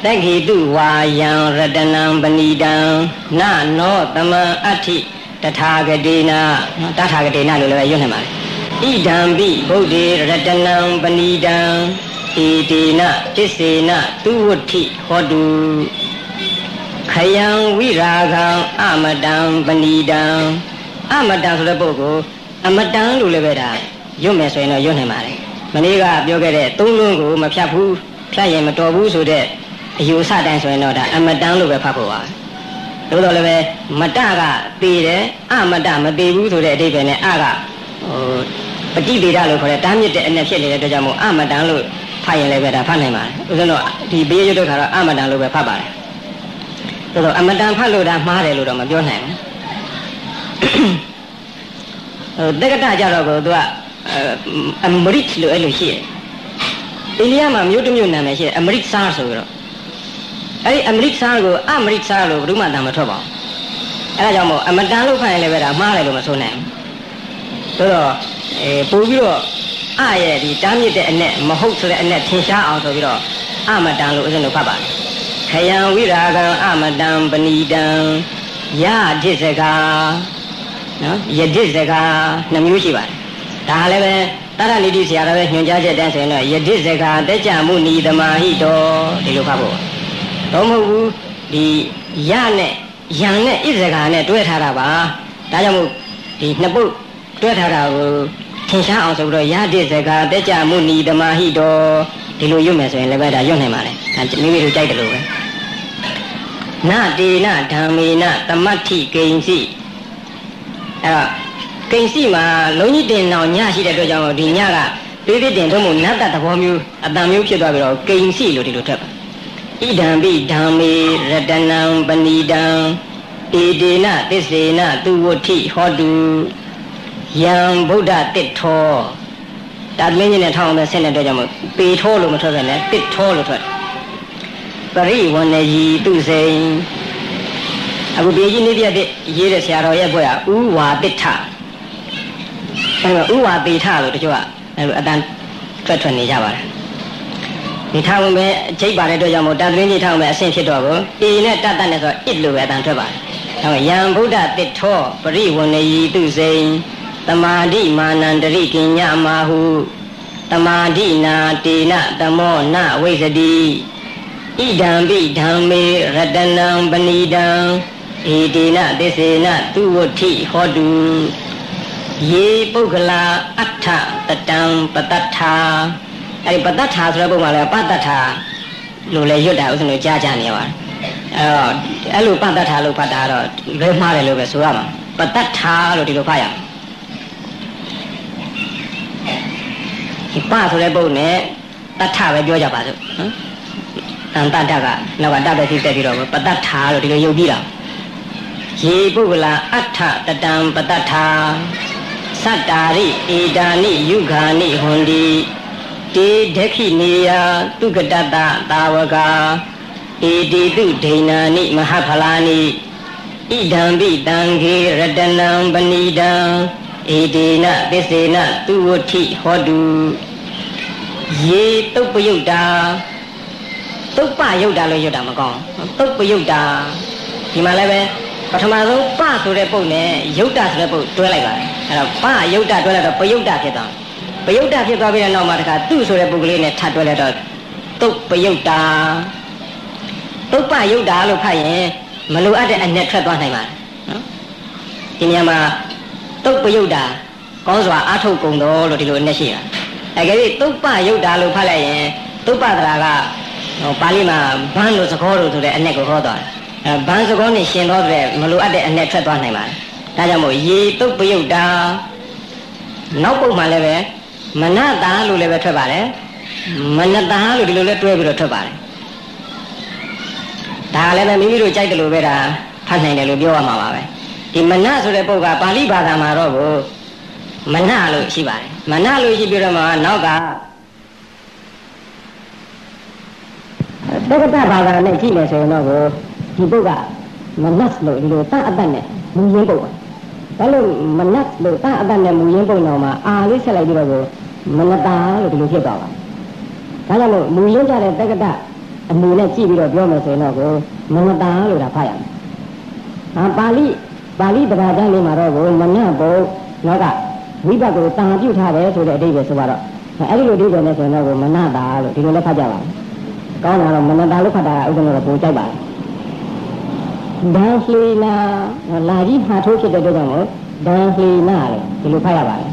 Speaker 1: တက္ခိတုဝါယံရတနံပဏိတံနနောသမံအဋ္ဌိတထာဂတိနာတထာဂတိနာလို့လည်းရွတ်နေပါတယ်ဣဒံပိဗုဒ္ဓေရတနံပဏိတံ ဣတိနတစ္စေနသူဝဋ္ဌိဟောတုခယံဝိရာဂံအမတံပဏိတံအမတံဆိုတဲ့ပုဂ္ဂိုလ်အမတံလို့လည်းပဲဒါရွတ်မယ်ဆိုရင်တော့ရွတ်နေပါတယ်မနေ့ကပြောခဲ့တဲ့သုံးလုံးကိုမဖြတ်ဘူးဖြတ်ရင်မတော်ဘူးဆိုတဲ့အယူဆတိုင်းဆိုရင်တော့ဒါအမတန်လို့ပဲဖတ်ဖို့ပါသို့တော်လည်းပဲမတကသေတယ်အမတမသေဘူးဆိုတဲ့အဓိပ္ပာယ်နဲ့အကဟိုပฏิဒေဒလို့ခေါ်တဲ့တားမြစ်တဲ့အနဲ့ဖြစ်နေတဲ့အတွက်ကြောင့်မို့အမတန်လို့ ဖတ်ရင်လည်းပဲဒါဖတ်နိုင်ပါတယ်ဥစ္စာတော့ဒီဘေးရွတ်တဲ့ခါတော့အမတန်လို့ပဲဖတ်ပါတယ်သို့တော့အမတန်ဖတ်လို့ဒါမှားတယ်လို့တော့မပြောနိုင်ဘူးဟိုတက္ကတကြတော့ကိုသူကအမရစ်လို့အဲ့လိုရှိတယ်အိန္ဒိယမှာမြို့တစ်မြို့နာမည်ရှိတယ်အမရစ်ဆာဆိုပြီးတော့အဲ့ဒီအမရစ်ဆာကိုအမရစ်ဆာလို့ဘယ်သူမှတန်မထွက်ပါဘူးအဲ့ဒါကြောင့်မို့အမတန်လို့ဖတ်ရင်လည်းပဲဒါမှားတယ်လို့မဆိုနိုင်ဘူးဆိုတော့အဲပို့ပြီးတော့ အရဲ့ဒီတားမြစ်တဲ့အနဲ့မဟုတ်ဆိုတဲ့အနဲ့ထင်ရှားအောင်ဆိုပြီးတော့အမတန်လို့ဦးဇင်းတို့ဖတ်ပါတယ်ခယံဝိရာဂံအမတံပဏိတံယဒိစကာနော်ယဒိစကာနှမျိုးရှိပါတယ်ဒါလည်းပဲတရဏိတိဆရာတော်ရဲ့ညွှန်ကြားချက်တန်းဆိုရင်တော့ယဒိစကာတက်ကြမှုနီသမာဟိတောဒီလိုဖတ်ဖို့တော့မဟုတ်ဘူးဒီယနဲ့ယံနဲ့ဣဇကာနဲ့တွဲထားတာပါဒါကြောင့်မို့ဒီနှစ်ပုတ်တွဲထားတာကို ထင်ရှားအောင်ဆိုပြီးတော့ယဒိစကာတက်ကြမှုနီသမာဟိတောဒီလိုရွတ်မယ်ဆိုရင်လည်းပဲဒါရွတ်နိုင်ပါလေဒါမိမိတို့ကြိုက်တယ်လို့ပဲနတေနဓမ္မေနသမတ္ထိကိဉ္စီအဲ့တော့ကိဉ္စီမှာလုံးကြီးတင်အောင်ညရှိတဲ့အတွက်ကြောင့်ဒီညကပေးပြတင်ထုံးမှုနတ်တသဘောမျိုးအတန်မျိုးဖြစ်သွားပြီးတော့ကိဉ္စီလို့ဒီလိုထက်ပါဣဒံပိဓမ္မေရတနံပဏိတံဧတေနသစ္စေနသူဝဋ္ဌိဟောတု ယံဗုဒ္ဓတစ်ထောဒါမင်းကြီးနဲ့ထောင်းအောင်ဆင်းတဲ့အတွက်ကြောင့်ပေထောလို့မထွက်ပဲနဲ့တစ်ထောလို့ထွက်ပရိဝဏယီသူစိန်အခုဒီကြီးနေပြတဲ့ရေးတဲ့ဆရာတော်ရဲ့ဘွဲ့ကဥဝါတိထအဲဥဝါတိထလို့တချို့ကအဲအတန်ထွက်ထွက်နေကြပါတယ်ဒီထောင်ပဲအချိတ်ပါတဲ့အတွက်ကြောင့်မို့တန်သွင်းကြီးထောင်ပဲအဆင့်ဖြစ်တော့ကိုအေနဲ့တတ်တတ်နဲ့ဆိုဣလို့ပဲအတန်ထွက်ပါတယ်အဲယံဗုဒ္ဓတိထောပရိဝဏယီသူစိန် တမာတိမာနန္တရိကိညမာဟုတမာတိနာတေနတမောနဝိသတိဣဒံပိဓမ္မေရတနံပဏိတံဧတေနသစ္စေနသူဝဋ္ဌိဟောတုယေပုဂ္ဂလာအဋ္ဌတတံပတ္တထာအဲဒီပတ္တထာဆိုတဲ့ပုံမှာလည်းပတ္တထာလို့လည်းရွတ်တာဥစဉ်လို့ကြားကြနေပါတယ်အဲတော့အဲ့လိုပတ္တထာလို့ဖတ်တာတော့လွဲမှားတယ်လို့ပဲဆိုရမှာပတ္တထာလို့ဒီလိုဖတ်ရအောင် ဒီပဆိုတဲ့ပုံနဲ့တထပဲပြောကြပါစို့နော်တန်တတကနောက်ကတပဲသိတက်ပြီးတော့ပတ္တထာလို့ဒီလိုယုတ်ပြီးတာယေပုဂ္ဂလာအဋ္ဌတတံပတ္တထာသတ္တာရိဧဒါနိယုဂာနိဟွန်တိတေဒခိနေယတုကတတသာဝကာဧတိတုဒိဏာနိမဟဖလာနိဣဒံပိတံခေရတနံပဏိတံ ဧတေနသစ္စေနသူဝဋ္ဌိဟောတုယေတုပ္ပယုတ်တာတုပ္ပယုတ်တာလို့ယုတ်တာမကောင်းတုပ္ပယုတ်တာဒီမှာလည်းပဲပထမဆုံးပဆိုတဲ့ပုံနဲ့ယုတ်တာဆိုတဲ့ပုံတွဲလိုက်ပါတယ်အဲ့တော့ပယုတ်တာတွဲလိုက်တော့ပယုတ်တာဖြစ်သွားပယုတ်တာဖြစ်သွားပြီးတဲ့နောက်မှာတခါသူ့ဆိုတဲ့ပုဂ္ဂလိနဲ့ထပ်တွဲလိုက်တော့တုပ္ပယုတ်တာတုပ္ပယုတ်တာလို့ဖတ်ရင်မလိုအပ်တဲ့အနဲ့ထွက်သွားနိုင်ပါတယ်နော်ဒီနေရာမှာ တုပ္ပယုတ်တာကောင်းစွာအာထုတ်ကုန်တော်လို့ဒီလိုအနဲ့ရှိတာအဲကြိတုပ္ပယုတ်တာလို့ဖတ်လိုက်ရင်တုပ္ပတရာကဟိုပါဠိမှာဘန်းလို့သကောလို့ဆိုတဲ့အ내ကိုဟောသွားတယ်အဲဘန်းသကောနဲ့ရှင်သောတဲ့မလိုအပ်တဲ့အ내ထွက်သွားနိုင်ပါတယ်ဒါကြောင့်မို့ရေတုတ်ပယုတ်တာနောက်ပုတ်မှလည်းပဲမနတာလို့လည်းပဲထွက်ပါတယ်မနတာလို့ဒီလိုလဲတွဲပြီးတော့ထွက်ပါတယ်ဒါလည်းပဲမိမိတို့ကြိုက်တယ်လို့ပဲဒါဖတ်နိုင်တယ်လို့ပြောရမှာပါပဲ ဒီမနဆိုတဲ့ပုဂ္ဂိုလ်ကပါဠိဘာသာမှာတော့ကိုမနလို့ရှိပါတယ်မနလို့ရှိပြီးတော့မှနောက်ကတက္ကတဘာသာနဲ့ကြည့်မယ်ဆိုရင်တော့ကိုဒီပုဂ္ဂိုလ်ကမနတ်လို့ဒီလိုတအတ္တနဲ့မူရင်းပုဂ္ဂိုလ်ဒါလို့မနတ်လို့တအတ္တနဲ့မူရင်းပုဂ္ဂိုလ်မှာအာလေးဆက်လိုက်ပြီးတော့ကိုမနတာလို့ဒီလိုဖြစ်သွားပါတယ်ဒါကြောင့်မို့မူရင်းကြတဲ့တက္ကတအမူနဲ့ကြည့်ပြီးတော့ပြောမယ်ဆိုရင်တော့ကိုမနတာလို့ဒါဖတ်ရမယ်ဟာပါဠိ ပါဠိတရားကျမ်းလေးမှာတော့ကိုမနတ်ဘုံနောကဝိဘတ်ကိုတာပြုထားတယ်ဆိုတဲ့အဓိပ္ပာယ်ဆိုတော့အဲ့ဒီလိုအဓိပ္ပာယ်နဲ့ဆိုရင်တော့ကိုမနတာလို့ဒီလိုလည်းဖတ်ကြပါမယ်ကောင်းတာတော့မနတာလို့ဖတ်တာဥက္ကဋ္ဌကပိုကြိုက်ပါတယ်ဒန်လှေနာလာကြီးဟာထိုးဖြစ်တဲ့အတွက်ကြောင့်မို့ဒန်လှေနာလို့ဒီလိုဖတ်ရပါတယ်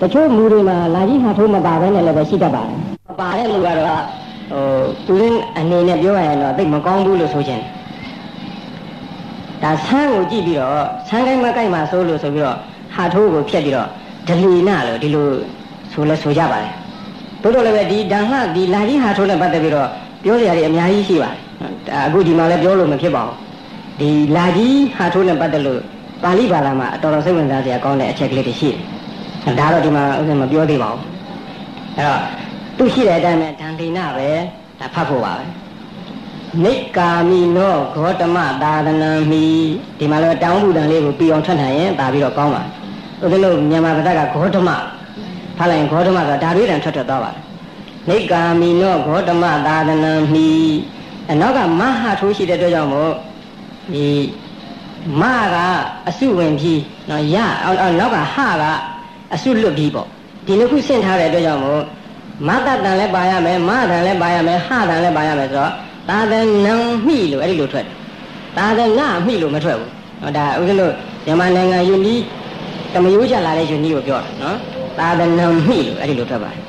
Speaker 1: တချို့မူတွေမှာလာကြီးဟာထိုးမပါဘဲနဲ့လည်းပဲရှိတတ်ပါတယ်မပါတဲ့လူကတော့ဟိုသူရင်းအနေနဲ့ပြောရရင်တော့သိမကောင်းဘူးလို့ဆိုချင် ဒါဆန်းကိုကြည့်ပြီးတော့ဆန်းကိုင်းမကိုက်မှာဆိုလို့ဆိုပြီးတော့ဟာထိုးကိုဖြတ်ပြီးတော့ဒလီနာလို့ဒီလိုဆိုလဲဆိုကြပါတယ်တို့တော့လည်းပဲဒီဒန်လှဒီလာကြီးဟာထိုးနဲ့ပတ်သက်ပြီးတော့ပြောစရာတွေအများကြီးရှိပါတယ်အခုဒီမှာလည်းပြောလို့မဖြစ်ပါဘူးဒီလာကြီးဟာထိုးနဲ့ပတ်သက်လို့ပါဠိဘာသာမှာအတော်တော်စိတ်ဝင်စားစရာကောင်းတဲ့အချက်ကလေးတွေရှိတယ်ဒါတော့ဒီမှာဥစ္စာမပြောသေးပါဘူးအဲ့တော့သူရှိတဲ့အတိုင်းနဲ့ဒန္တိနာပဲဒါဖတ်ဖို့ပါပဲ နိကာမိနောဂေါတမသာသနံမိဒီမှာလည်းတောင်းပူတန်လေးကိုပြီးအောင်ထွက်နိုင်ရင်ဒါပြီးတော့ကောင်းပါဥဒလို့မြန်မာဘာသာကဂေါတမဖတ်လိုက်ရင်ဂေါတမဆိုတာဒါတွေတန်ထွက်ထွက်သွားပါတယ်နိကာမိနောဂေါတမသာသနံမိအနောက်ကမဟာထိုးရှိတဲ့အတွက်ကြောင့်မို့ဒီမကအစုဝင်ပြီးနော်ရနောက်ကဟကအစုလွတ်ပြီးပေါ့ဒီနှစ်ခုဆင့်ထားတဲ့အတွက်ကြောင့်မို့မတတန်လည်းပါရမယ်မတန်လည်းပါရမယ်ဟတန်လည်းပါရမယ်ဆိုတော့ သာသနံမိလို့အဲ့ဒီလိုထွက်တယ်သာသနာမိလို့မထွက်ဘူးဟောဒါဥစဉ်လို့မြန်မာနိုင်ငံယူနီးတမယိုးချလာတဲ့ယူနီးကိုပြောတာနော်သာသနံမိလို့အဲ့ဒီလိုထွက်ပါတယ်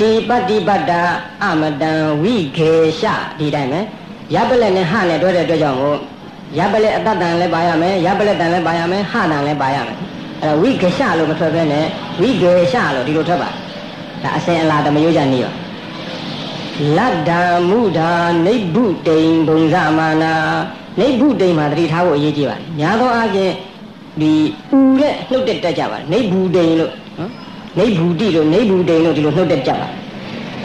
Speaker 1: တိပတ္တိပတ္တာအမတံဝိခေရှဒီတိုင်းပဲရပ်ပလက်နဲ့ဟနဲ့တွဲတဲ့အတွက်ကြောင့်မို့ရပ်ပလက်အတ္တတန်လည်းပါရမယ်ရပ်ပလက်တန်လည်းပါရမယ်ဟတန်လည်းပါရမယ်အဲ့တော့ဝိခေရှလို့မထွက်ဘဲနဲ့ဝိခေရှလို့ဒီလိုထွက်ပါတယ်ဒါအစဉ်အလာတမယိုးချနေရော လတ္တမုဒာနိဗ္ဗုတိံဘုံဇမာနာနိဗ္ဗုတိံမှာတတိထားဖို့အရေးကြီးပါတယ်ညာသောအားဖြင့်ဒီဥတဲ့နှုတ်တက်တက်ကြပါတယ်နိဗ္ဗုတိံလို့နော်နိဗ္ဗုတိလို့နိဗ္ဗုတိံလို့ဒီလိုနှုတ်တက်ကြပါတယ်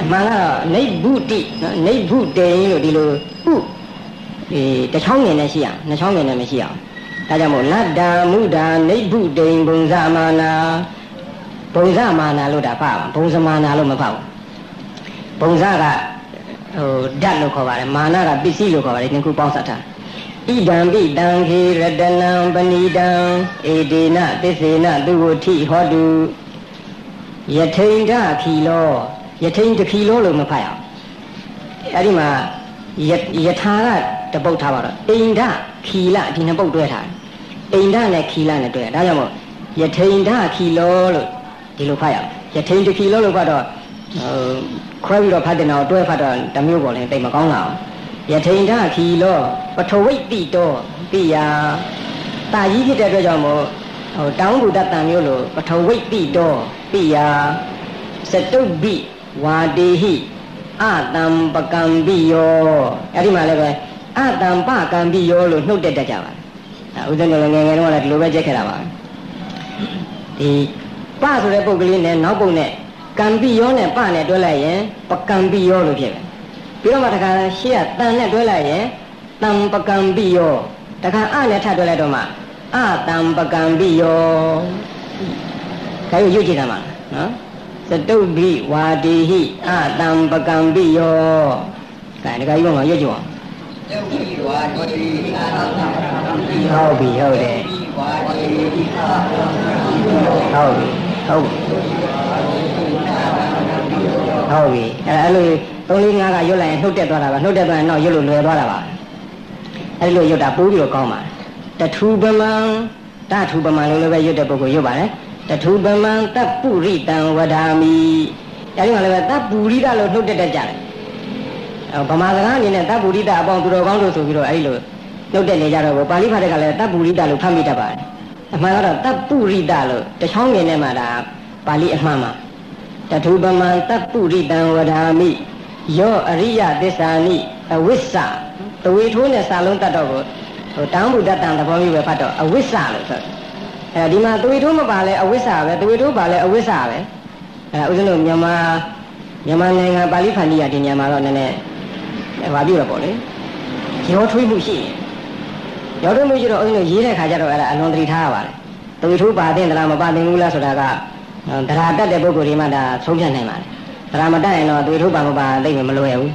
Speaker 1: အမှန်ကတော့နိဗ္ဗုတိနော်နိဗ္ဗုတိံလို့ဒီလိုဥဒီတချောင်းငယ်နဲ့ရှိအောင်နှစ်ချောင်းငယ်နဲ့မရှိအောင်ဒါကြောင့်မို့လတ္တမုဒာနိဗ္ဗုတိံဘုံဇမာနာဘုံဇမာနာလို့ဒါဖတ်ပါဘုံဇမာနာလို့မဖတ်ဘူး ဘုံဇကဟိုဓာတ်လို့ခေါ်ပါတယ်မာနကပစ္စည်းလို့ခေါ်ပါတယ်ဒီခုပေါင်းစပ်ထားဣဒံပိတံခေရတနံပဏိတံဧတေနသစ္စေနသူဝတိဟောတုယထိန်ဒခီလောယထိန်တခီလောလို့မဖတ်ရအောင်အဲ့ဒီမှာယထာကတပုတ်ထားပါတော့အိန္ဒခီလဒီနှစ်ပုတ်တွဲထားတယ်အိန္ဒနဲ့ခီလနဲ့တွဲဒါကြောင့်မို့ယထိန်ဒခီလောလို့ဒီလိုဖတ်ရအောင်ယထိန်တခီလောလို့ဖတ်တော့ ခွဲပြီးတော့ဖတ်တဲ့နောက်တွဲဖတ်တော့တမျိုးပေါ်လဲတိတ်မကောင်းလာအောင်ယထိန်ဒခီလောပထဝိတ်တိတောပိယာတာကြီးဖြစ်တဲ့အတွက်ကြောင့်မို့ဟိုတောင်းကူတတ်တန်မျိုးလို့ပထဝိတ်တိတောပိယာစတုဘိဝါတေဟိအတံပကံပိယောအဲ့ဒီမှာလည်းပဲအတံပကံပိယောလို့နှုတ်တက်တတ်ကြပါဒါဥဒ္ဒနငယ်ငယ်တော့လည်းဒီလိုပဲကြက်ခဲ့တာပါဒီပဆိုတဲ့ပုဂ္ဂလိနဲ့နောက်ပုံနဲ့ ကံပိယောနဲ့ပနဲ့တွဲလိုက်ရင်ပကံပိယောလို့ဖြစ်တယ်ပြီးတော့မှတခါရှေ့ကတန်နဲ့တွဲလိုက်ရင်တံပကံပိယောတခါအနဲ့ထပ်တွဲလိုက်တော့မှအတံပကံပိယောဒါကိုရွတ်ကြည့်တာမှာနော်သတုဘိဝါတိဟိအတံပကံပိယောကဲဒါကကြီးကမှရွတ်ကြည့်အောင်ဟုတ်ပြီဟုတ်တယ်ဟုတ်ပြီဟုတ် ဟုတ်ပြီအဲ့လို3 4 5ကရွတ်လိုက်ရင်နှုတ်တက်သွားတာပါနှုတ်တက်သွားရင်တော့ရွတ်လို့လွယ်သွားတာပါအဲ့လိုရွတ်တာပိုးပြီးတော့ကောင်းပါတယ်တထူပမံတထူပမံလို့လည်းပဲရွတ်တဲ့ပုဂ္ဂိုလ်ရွတ်ပါတယ်တထူပမံတပ်ပုရိတံဝဒာမိအဲဒီမှာလည်းပဲတပ်ပုရိဒလို့နှုတ်တက်တတ်ကြတယ်တဗမာစကားအနေနဲ့တပ်ပုရိသအပေါင်းသူတော်ကောင်းတို့ဆိုပြီးတော့အဲ့လိုနှုတ်တက်နေကြတော့ပါဠိဖတ်တဲ့ကလည်းတပ်ပုရိသလို့ဖတ်မိတတ်ပါတယ်အမှန်ကတော့တပ်ပုရိသလို့တချောင်းငင်ထဲမှာဒါပါဠိအမှန်မှာ တထုပမံတပ်ပုရိတံဝဓာမိယောအရိယသစ္စာနိအဝိစ္ဆတဝေထိုးနဲ့စာလုံးတတ်တော့ကိုဟိုတန်ဘုဒ္ဓတန်သဘောမျိုးပဲဖတ်တော့အဝိစ္ဆလို့ဆိုအဲဒီမှာတဝေထိုးမပါလဲအဝိစ္ဆပဲတဝေထိုးပါလဲအဝိစ္ဆပဲအဲဦးဇင်းတို့မြန်မာမြန်မာနိုင်ငံပါဠိဖန်တီးရဒီညမှာတော့နည်းနည်းဟောပြရပေါ့လေရောထွေးမှုရှိတယ်ရောထွေးမှုရှိတော့ဦးဇင်းတို့ရေးတဲ့ခါကျတော့အဲ့ဒါအလွန်သတိထားရပါတယ်တဝေထိုးပါတဲ့သလားမပါသင်ဘူးလားဆိုတာက ဒရာတက်တဲ့ပုဂ္ဂိုလ်တွေမှဒါဆုံးဖြတ်နိုင်ပါတယ်ဒရာမတက်ရင်တော့တဝေထိုးပါမပါသိမလွယ်ဘူး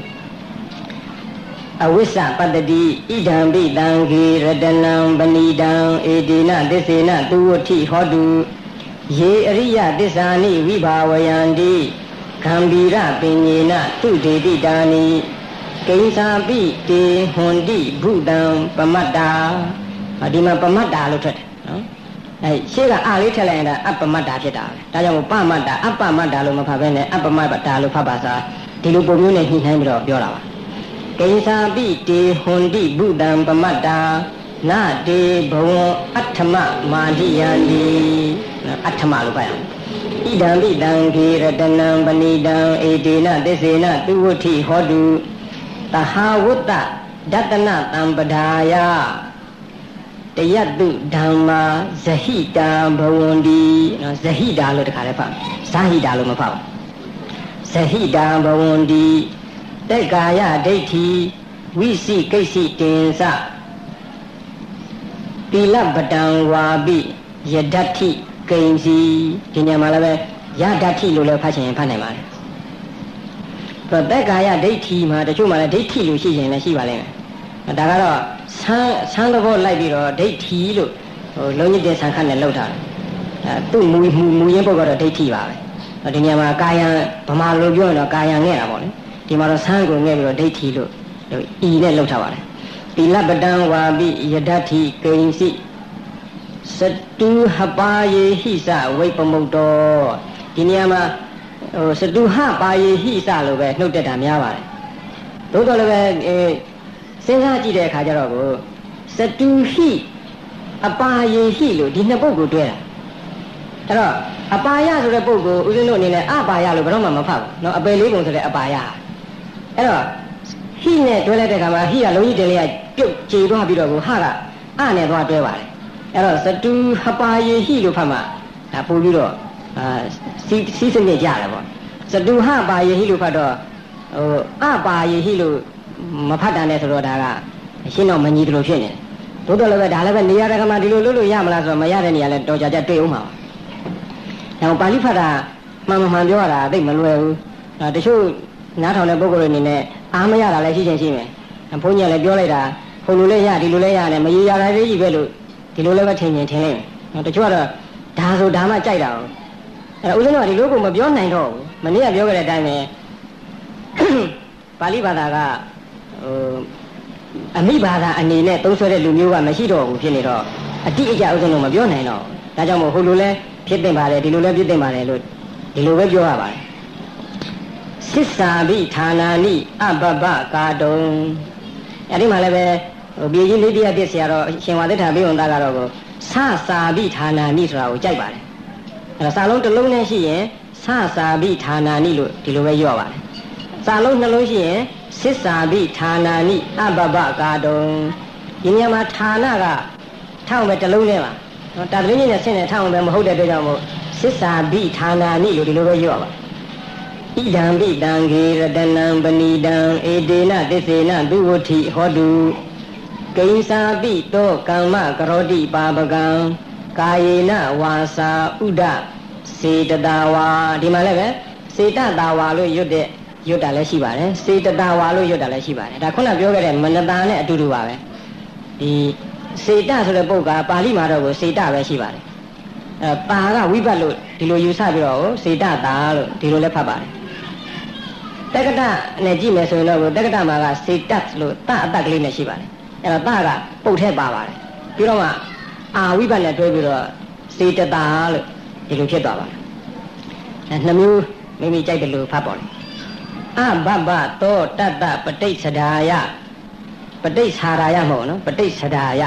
Speaker 1: အဝိစ္စပတ္တိဣဒံပိတံခေရတနံပဏိတံဧတေနသစ္စေနသူဝတိဟောတုယေအရိယသစ္စာနိဝိဘာဝယံတိဂံဗီရပင်ညေနသူဒေတိတာနိကိဉ္စာပိတေဟွန်တိဘုဒံပမတ္တာဒီမှာပမတ္တာလို့ထွက်တယ်နော် အဲရှေ့ကအာလေးထည့်လိုက်ရင်ဒါအပမတ္တာဖြစ်တာပဲဒါကြောင့်ပမတ္တာအပမတ္တာလို့မဖတ်ဘဲနဲ့အပမတ္တာလို့ဖတ်ပါစားဒီလိုပုံမျိုးနဲ့ညှိနှိုင်းပြီးတော့ပြောတာပါကိဉ္စာပိတေဟွန်တိဘုဒံပမတ္တာနတေဘဝအဋ္ဌမမာတိယံဒီအဋ္ဌမလို့ဖတ်ရအောင်ဣဒံပိတံခေရတနံပဏိတံဧတေနသစ္စေနသူဝတိဟောတုတဟာဝတ္တဒတနတံပဓာယ တယတုဓမ္မာဇဟိတံဘဝန္တိနော်ဇဟိတာလို့တခါလဲဖတ်ဇဟိတာလို့မဖတ်ဘူးဇဟိတံဘဝန္တိတက်ကာယဒိဋ္ဌိဝိစိကိစီတင်စတိလပတံဝါပိယဒဋ္ဌိကိဉ္စီဒီညမှာလည်းပဲယဒဋ္ဌိလို့လည်းဖတ်ချင်ရင်ဖတ်နိုင်ပါတယ်တော့တက်ကာယဒိဋ္ဌိမှာတချို့မှာလည်းဒိဋ္ဌိလို့ရှိရင်လည်းရှိပါလိမ့်မယ်ဒါကတော့ ဆန်းဆန်းသဘောလိုက်ပြီးတော့ဒိဋ္ဌိလို့ဟိုလုံးကြီးတဲ့ဆန်းခတ်နဲ့လောက်ထားတယ်အဲသူ့မူမူမူရင်းပုတ်ကတော့ဒိဋ္ဌိပါပဲဒီညမှာကာယံဗမာလိုပြောရင်တော့ကာယံငဲ့တာပေါ့လေဒီမှာတော့ဆန်းကိုငဲ့ပြီးတော့ဒိဋ္ဌိလို့ဤနဲ့လောက်ထားပါတယ်တိလပတံဝါပိယဒဋ္ဌိကိဉ္စီစတုဟပါယေဟိစဝိပမုတ်တော်ဒီနေရာမှာဟိုစတုဟပါယေဟိစလို့ပဲနှုတ်တက်တာများပါတယ်သို့တော်လည်းပဲအဲ စဉ်းစားကြည့်တဲ့အခါကျတော့ကိုစတုဟိအပါယေဟိလို့ဒီနှစ်ပုဂ္ဂိုလ်တွဲတာအဲ့တော့အပါယဆိုတဲ့ပုဂ္ဂိုလ်ဦးဇင်းတို့အနေနဲ့အပါယလို့ဘယ်တော့မှမဖတ်ဘူးเนาะအပယ်လေးပုံဆိုတဲ့အပါယအဲ့တော့ဟိနဲ့တွဲလိုက်တဲ့ခါမှာဟိကလုံးကြီးတင်လေးကပြုတ်ကြေသွားပြီးတော့ကိုဟာကအနဲ့သွားတွဲပါတယ်အဲ့တော့စတုဟပါယေဟိလို့ဖတ်မှဒါပို့ပြီးတော့အာစီစီစနစ်ကြတယ်ပေါ့စတုဟပါယေဟိလို့ဖတ်တော့ဟိုအပါယေဟိလို့ မဖတ်တန်တဲ့ဆိုတော့ဒါကရှင်းတော့မညီတယ်လို့ဖြစ်နေတယ်သို့တော်လည်းပဲဒါလည်းပဲနေရာတကမှာဒီလိုလုပ်လို့ရမလားဆိုတော့မရတဲ့နေရာလဲတော်ကြကြတွေ့အောင်ပါဒါပါဠိဖတ်တာမှန်မှန်ပြောရတာသိမလွယ်ဘူးဒါတချို့နားထောင်တဲ့ပုဂ္ဂိုလ်တွေအနေနဲ့အားမရတာလည်းရှိချင်းရှိမယ်ဘုန်းကြီးကလည်းပြောလိုက်တာဟိုလိုလဲရဒီလိုလဲရတယ်မရေရတာလေးကြီးပဲလို့ဒီလိုလည်းပဲထင်ရင်ထင်လိမ့်မယ်တချို့ကတော့ဒါဆိုဒါမှကြိုက်တာ哦အဲ့ဒါဦးဇင်းတို့ကဒီလိုကိုမပြောနိုင်တော့ဘူးမနေ့ကပြောခဲ့တဲ့အတိုင်းပဲပါဠိဘာသာက ဟိုအမိဘာသာအနေနဲ့သုံးဆွဲတဲ့လူမျိုးကမရှိတော့ဘူးဖြစ်နေတော့အတိအကျဥစဉ်လို့မပြောနိုင်တော့ဒါကြောင့်မို့ဟိုလိုလဲဖြစ်တင်ပါတယ်ဒီလိုလဲဖြစ်တင်ပါတယ်လို့ဒီလိုပဲပြောရပါတယ်သစ္စာဘိဌာနာနိအပပကာတုံအဲ့ဒီမှာလည်းပဲဟိုပြည်ကြီးလေးတရားပြစ်ဆရာတော်ရှင်ဝါသစ္စာဘိဝန္တာကတော့ကိုသစာဘိဌာနာနိဆိုတာကိုကြိုက်ပါတယ်အဲ့တော့စာလုံးတစ်လုံးနဲ့ရှိရင်သစာဘိဌာနာနိလို့ဒီလိုပဲပြောပါတယ်စာလုံးနှလုံးရှိရင် သစ္စာဘိဌာနာနိအပပကာတုံဒီနေရာမှာဌာနကထောက်ပဲတစ်လုံးနဲ့ပါနော်တာတရင်းနဲ့ဆင်းနေထောက်ပဲမဟုတ်တဲ့အတွက်ကြောင့်မို့သစ္စာဘိဌာနာနိလို့ဒီလိုပဲပြောပါဣဒံပိတံခေရတနံပဏိတံဧတေနသစ္စေနသူဝတိဟောတုကိဉ္စာပိတောကမ္မကရောတိပါပကံကာယေနဝါစာဥဒစေတတာဝါဒီမှာလည်းပဲစေတတာဝါလို့ရွတ်တဲ့ ရွတ်တာလည်းရှိပါတယ်စေတတာဝါလို့ရွတ်တာလည်းရှိပါတယ်ဒါခုနပြောခဲ့တဲ့မနတာနဲ့အတူတူပါပဲဒီစေတဆိုတဲ့ပုဂ္ဂါပါဠိမှာတော့ကိုစေတပဲရှိပါတယ်အဲပါကဝိပတ်လို့ဒီလိုယူဆပြီးတော့စေတတာလို့ဒီလိုလည်းဖတ်ပါတယ်တက္ကတနဲ့ကြည့်မယ်ဆိုရင်တော့တက္ကတမှာကစေတတ်လို့တအတက်ကလေးနဲ့ရှိပါတယ်အဲ့တော့တကပုတ်ထဲပါပါတယ်ပြီးတော့မှအာဝိပတ်နဲ့တွဲပြီးတော့စေတတာလို့ဒီလိုဖြစ်သွားပါတယ်အဲနှမျိုးမိမိကြိုက်တယ်လို့ဖတ်ပါလေ အဘဘသောတတ္တပဋိစ္ဆဒာယပဋိစ္ဆာရာယမဟုတ်နော်ပဋိစ္ဆဒာယ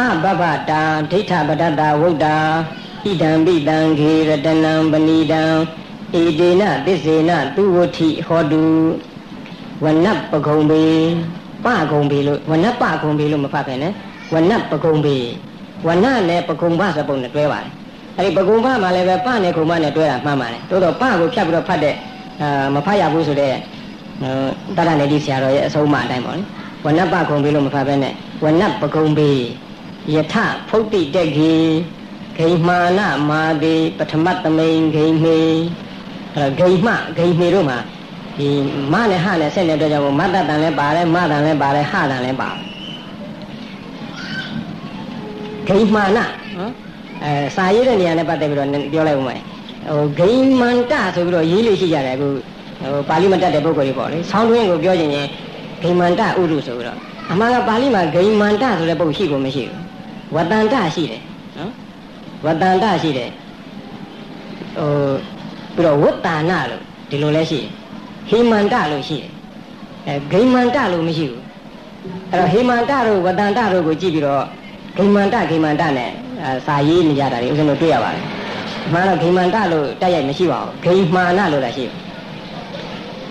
Speaker 1: အဘဘတာဒိဋ္ဌပဒတ္တဝုဒ္ဓာဣဒံပိတံခေရတနံပဏိတံဧတေနသစ္စေနသူဝတိဟောတုဝနပကုံပေပကုံပေလို့ဝနပကုံပေလို့မဖတ်ပဲနဲ့ဝနပကုံပေဝနနဲ့ပကုံဘဆိုပုံနဲ့တွဲပါတယ်အဲ့ဒီပကုံဘမှာလည်းပဲပနဲ့ကုံဘနဲ့တွဲတာမှန်ပါတယ်တိုးတော့ပကိုဖြတ်ပြီးတော့ဖတ်တဲ့ အာမဖတ်ရဘူးဆိုတဲ့တရဏနေတိဆရာတော်ရဲ့အဆုံးအမအတိုင်းပေါ့လေဝနပကုံပေလို့မဖတ်ပဲနဲ့ဝနပကုံပေယထဖုတ်တိတက်ကြီးဂိမာနမာတိပထမတမိန်ဂိမေအဲဂိမဂိမေတို့မှာဒီမနဲ့ဟနဲ့ဆက်နေတဲ့အတွက်ကြောင့်မတ္တတန်လည်းပါတယ်မတန်လည်းပါတယ်ဟတန်လည်းပါတယ်ဂိမာနနော်အဲစာရေးတဲ့နေရာနဲ့ပတ်သက်ပြီးတော့ပြောလိုက်ဦးမယ် ဟိုဂိမန္တဆိုပြီးတော့ရေးလို့ရှိကြတယ်အခုဟိုပါဠိမတတ်တဲ့ပုဂ္ဂိုလ်တွေပေါ့လေဆောင်းတွင်းကိုပြောချင်ရင်ဂိမန္တဥရုဆိုပြီးတော့အမှန်ကပါဠိမှာဂိမန္တဆိုတဲ့ပုဂ္ဂိုလ်ရှိကိုမရှိဘူးဝတ္တန္တရှိတယ်နော်ဝတ္တန္တရှိတယ်ဟိုပြီးတော့ဝတ္တာနလို့ဒီလိုလဲရှိတယ်ဟိမန္တလို့ရှိတယ်အဲဂိမန္တလို့မရှိဘူးအဲ့တော့ဟိမန္တတို့ဝတ္တန္တတို့ကိုကြည့်ပြီးတော့ဂိမန္တဂိမန္တနဲ့စာရေးနေကြတာတွေဥစဉ်တို့တွေ့ရပါတယ်အ မှန်တော့ဂိမန္တလို့တက်ရိုက်မရှိပါဘူးဂိမာနလို့လည်းရှိတယ်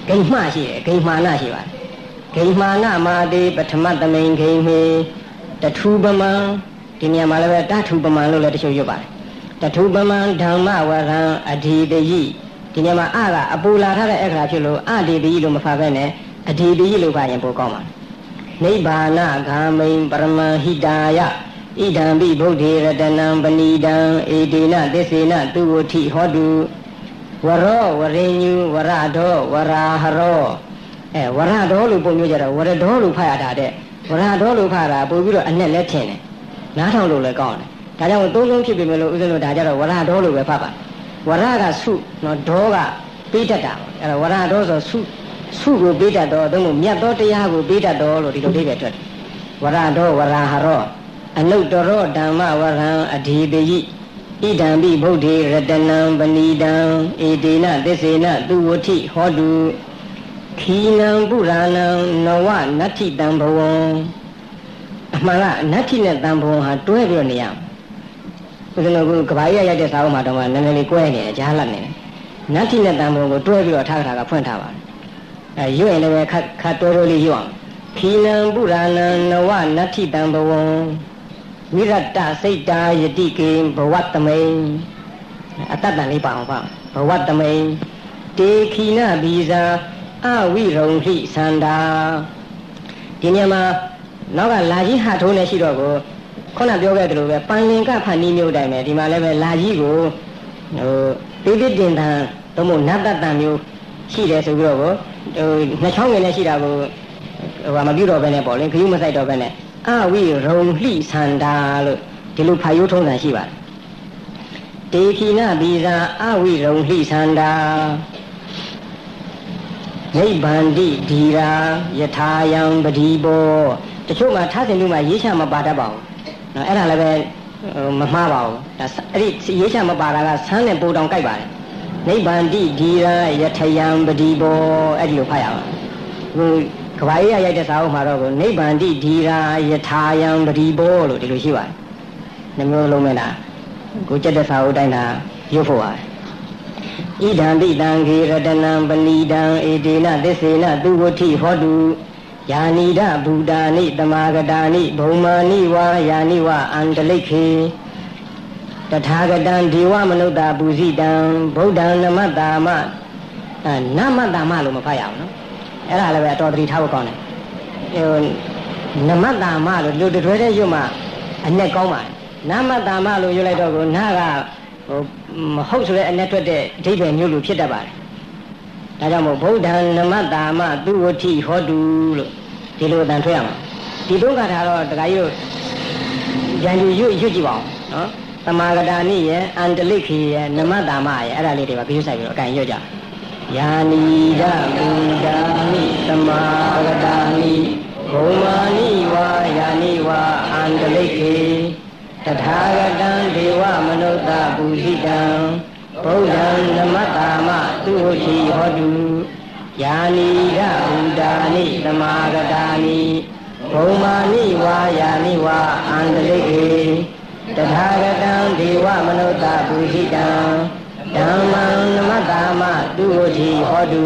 Speaker 1: ဂိမှရှိတယ်ဂိမာနရှိပါတယ်ဂိမာနမာတိပထမသမိန်ဂိမေတထူပမံဒီနေရာမှာလည်းပဲတထူပမံလို့လည်းတချို့ရွတ်ပါတယ်တထူပမံဓမ္မဝရံအဓိတယိဒီနေရာမှာအကအပူလာထားတဲ့အခရာဖြစ်လို့အဒေတယိလို့မဖတ်ဘဲနဲ့အဓိတယိလို့ဖတ်ရင်ပိုကောင်းပါနိဗ္ဗာနဂာမိန်ပရမဟိတာယ ဣဒံပိဗုဒ္ဓေရတနံပဏိတံဧတေနသစ္စေနသူဝတိဟောတုဝရောဝရိညုဝရဒောဝရာဟရောအဲဝရဒောလို့ပုံမျိုးကြတော့ဝရဒောလို့ဖတ်ရတာတဲ့ဝရဒောလို့ဖတ်တာပို့ပြီးတော့အနဲ့လက်ထင်တယ်နားထောင်လို့လည်းကောင်းတယ်ဒါကြောင့်သုံးလုံးဖြစ်ပြီမလို့ဥစဉ်လို့ဒါကြတော့ဝရဒောလို့ပဲဖတ်ပါဝရကဆုနော်ဒေါကပေးတတ်တာအဲ့တော့ဝရဒောဆိုဆုဆုကိုပေးတတ်တော့သုံးလို့မြတ်သောတရားကိုပေးတတ်တော့လို့ဒီလိုအဓိပ္ပာယ်ထွက်တယ်ဝရဒောဝရဟရော အနုတ္တရောဓမ္မဝရံအဓိပယိဣဒံပိဗုဒ္ဓေရတနံပဏိတံဧတေနသစ္စေနသူဝတိဟောတုခီနံပုရာဏံနဝနတ္ထိတံဘဝံအမှန်ကနတ္ထိနဲ့တံဘဝံဟာတွဲပြီးတော့နေရဦးဇင်းတို့ကကဘာကြီးရိုက်တဲ့စာအုပ်မှာတော့နည်းနည်းလေးကွဲနေတယ်ကြားလတ်နေတယ်နတ္ထိနဲ့တံဘဝံကိုတွဲပြီးတော့ထားထားကဖွင့်ထားပါတယ်အဲရွတ်ရင်လည်းခတ်ခတ်တွဲတွဲလေးရွတ်အောင်ခီနံပုရာဏံနဝနတ္ထိတံဘဝံ ဝိရတစိတ်တာယတိကေဘဝတမိန်အတ္တတန်လေးပါအောင်ပါဘဝတမိန်တေခိနဘီဇာအဝိရုံဟိသန္တာဒီညမှာနောက်ကလာကြီးဟာထိုးနေရှိတော့ကိုခုနပြောခဲ့တယ်လို့ပဲပန်လင်ကဖန်နီးမျိုးတိုင်းပဲဒီမှာလည်းပဲလာကြီးကိုဟိုပိပိတင်တန်သို့မဟုတ်နတ်တတန်မျိုးရှိတယ်ဆိုပြီးတော့ကိုဟိုနှစ်ချောင်းငယ်နဲ့ရှိတာကိုဟိုမပြုတော့ပဲနဲ့ပေါ့လေခရုမဆိုင်တော့ပဲနဲ့ အဝိရုံလှိသန္တာလို့ဒီလိုဖာယိုးထုံးတာရှိပါတယ်တေခိနဘီဇာအဝိရုံလှိသန္တာနိဗ္ဗန္တိဒီရာယထာယံပတိဘောတချို့မှာထားစဉ်တို့မှာရေးချမပါတတ်ပါဘူးနော်အဲ့ဒါလည်းပဲမမှားပါဘူးဒါအဲ့ဒီရေးချမပါတာကဆန်းနဲ့ပိုတောင်ကြိုက်ပါတယ်နိဗ္ဗန္တိဒီရာယထယံပတိဘောအဲ့ဒီလိုဖတ်ရအောင်ဟို ကဘာကြီးရရိုက်တဲ့စာအုပ်မှာတော့ကိုနိဗ္ဗန္တိဒီရာယထာယံပတိဘောလို့ဒီလိုရှိပါတယ်နှမျိုးလုံးမဲ့လားကိုကြက်တဲ့စာအုပ်တိုင်းတာရုပ်ဖို့ပါတယ်ဣဒံတိတံခေရတနံပဏိတံဧတေနသစ္စေနသူဝတိဟောတုယာနိဒဘူတာနိတမဂတာနိဘုံမာနိဝါယာနိဝအန္တလိခေတထာဂတံဒေဝမနုဿာပူဇိတံဗုဒ္ဓံနမတ္တာမနမတ္တာမလို့မဖတ်ရအောင်နော် အဲ့ဒါလည်းပဲအတော်တတိထားဖို့ကောင်းတယ်ဟိုနမတ္တာမလို့လူတွဲတဲ့ရွတ်မှာအနဲ့ကောင်းပါတယ်နမတ္တာမလို့ရွတ်လိုက်တော့ကိုနာကဟိုမဟုတ်ဆိုတဲ့အနဲ့ထွက်တဲ့အဓိပ္ပာယ်မျိုးလိုဖြစ်တတ်ပါတယ်ဒါကြောင့်မို့ဗုဒ္ဓံနမတ္တာမသူဝတိဟောတုလို့ဒီလိုအတန်ထွက်ရမှာဒီတုံးကထာတော့တခါကြီးတို့ဉာဏ်ယူရွတ်ရွတ်ကြည့်ပါဦးနော်သမာဂတာနိယအန္တလိခိယနမတ္တာမယအဲ့ဒါလေးတွေပါကြည့်ဆိုင်ပြီးတော့အကန်ရွတ်ကြ ယာနိဒဘုဒ္ဓာနိသမာဂတာနိဘုံမာနိဝါယာနိဝါအန္တလိခေတထာဂတံဒေဝမနုဿပူဇိတံဗုဒ္ဓံနမတ္တာမသူဝတိဟောတုယာနိရဘုဒ္ဓာနိသမာဂတာနိဘုံမာနိဝါယာနိဝါအန္တလိကေတထာဂတံဒေဝမနုဿပုဟိတံ ဓမ္မံနမတ္တမသူဝတိဟောတု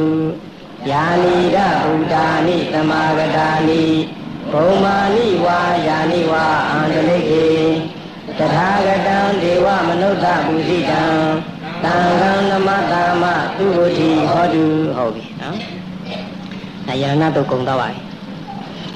Speaker 1: ယာနိရဘုဒ္ဓာနိသမာဂတာနိဘုံမာနိဝါယာနိဝါအန္တလိကေတထာဂတံဒေဝမနုဿပုဟိတံတံဃံနမတ္တမသူဝတိဟောတုဟုတ်ပြီနော်။ဒါယရဏတုတ်ကုံတော့ပါပြီ